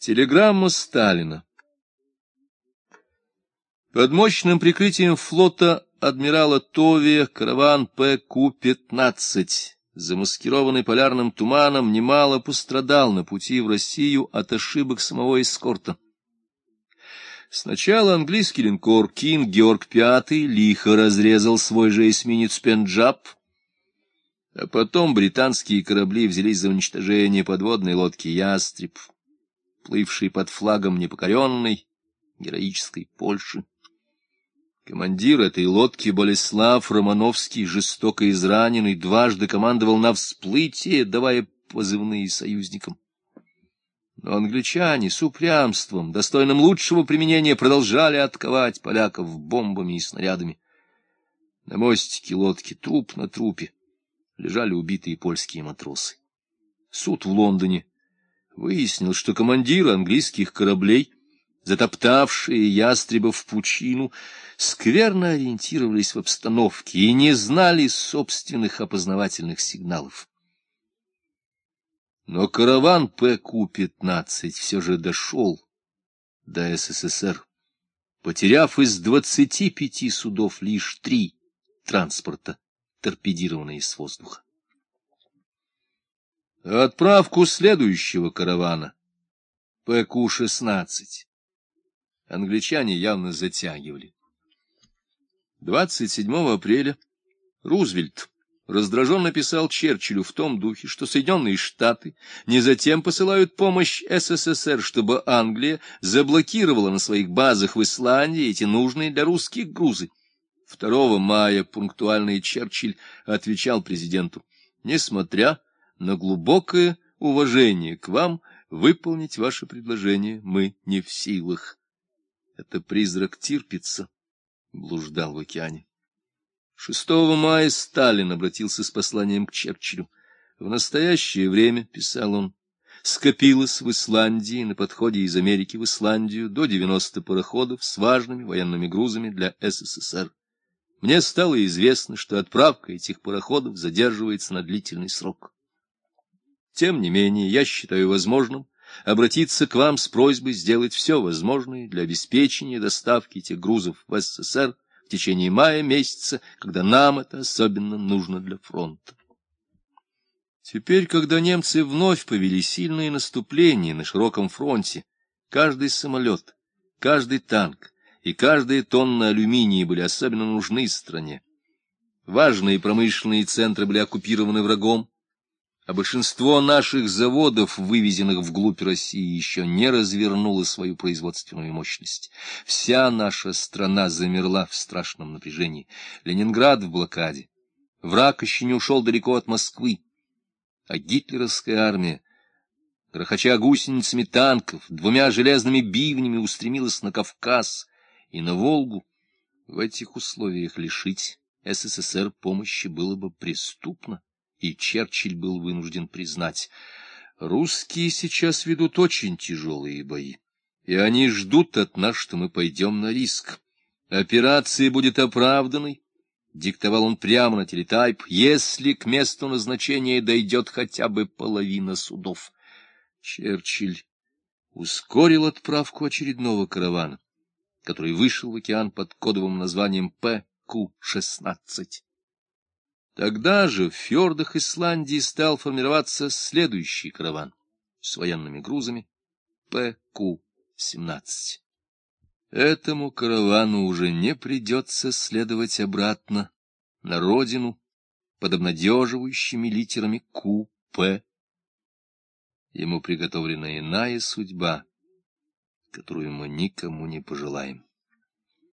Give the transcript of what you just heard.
Телеграмма Сталина Под мощным прикрытием флота адмирала Товия караван PQ-15, замаскированный полярным туманом, немало пострадал на пути в Россию от ошибок самого эскорта. Сначала английский линкор Кинг Георг V лихо разрезал свой же эсминец Пенджаб, а потом британские корабли взялись за уничтожение подводной лодки «Ястреб» плывший под флагом непокоренной героической Польши. Командир этой лодки Болеслав Романовский, жестоко израненный, дважды командовал на всплытие, давая позывные союзникам. Но англичане с упрямством, достойным лучшего применения, продолжали отковать поляков бомбами и снарядами. На мостике лодки труп на трупе лежали убитые польские матросы. Суд в Лондоне выяснил, что командиры английских кораблей, затоптавшие ястребов в пучину, скверно ориентировались в обстановке и не знали собственных опознавательных сигналов. Но караван ПК-15 все же дошел до СССР, потеряв из двадцати пяти судов лишь три транспорта, торпедированные с воздуха. Отправку следующего каравана, ПК-16, англичане явно затягивали. 27 апреля Рузвельт раздраженно писал Черчиллю в том духе, что Соединенные Штаты не затем посылают помощь СССР, чтобы Англия заблокировала на своих базах в Исландии эти нужные для русских грузы. 2 мая пунктуальный Черчилль отвечал президенту, несмотря на глубокое уважение к вам выполнить ваше предложение мы не в силах. Это призрак Тирпица блуждал в океане. 6 мая Сталин обратился с посланием к Черчиллю. В настоящее время, писал он, скопилось в Исландии на подходе из Америки в Исландию до 90 пароходов с важными военными грузами для СССР. Мне стало известно, что отправка этих пароходов задерживается на длительный срок. Тем не менее, я считаю возможным обратиться к вам с просьбой сделать все возможное для обеспечения доставки этих грузов в СССР в течение мая месяца, когда нам это особенно нужно для фронта. Теперь, когда немцы вновь повели сильные наступления на широком фронте, каждый самолет, каждый танк и каждая тонна алюминия были особенно нужны стране. Важные промышленные центры были оккупированы врагом, а большинство наших заводов, вывезенных вглубь России, еще не развернуло свою производственную мощность. Вся наша страна замерла в страшном напряжении. Ленинград в блокаде. Враг еще не ушел далеко от Москвы. А гитлеровская армия, грохоча гусеницами танков, двумя железными бивнями устремилась на Кавказ и на Волгу. В этих условиях лишить СССР помощи было бы преступно и Черчилль был вынужден признать, русские сейчас ведут очень тяжелые бои, и они ждут от нас, что мы пойдем на риск. Операция будет оправданной, диктовал он прямо на телетайп, если к месту назначения дойдет хотя бы половина судов. Черчилль ускорил отправку очередного каравана, который вышел в океан под кодовым названием PQ-16. Тогда же в фьордах Исландии стал формироваться следующий караван с военными грузами PQ-17. Этому каравану уже не придется следовать обратно на родину под обнадеживающими литерами КУП. Ему приготовлена иная судьба, которую мы никому не пожелаем.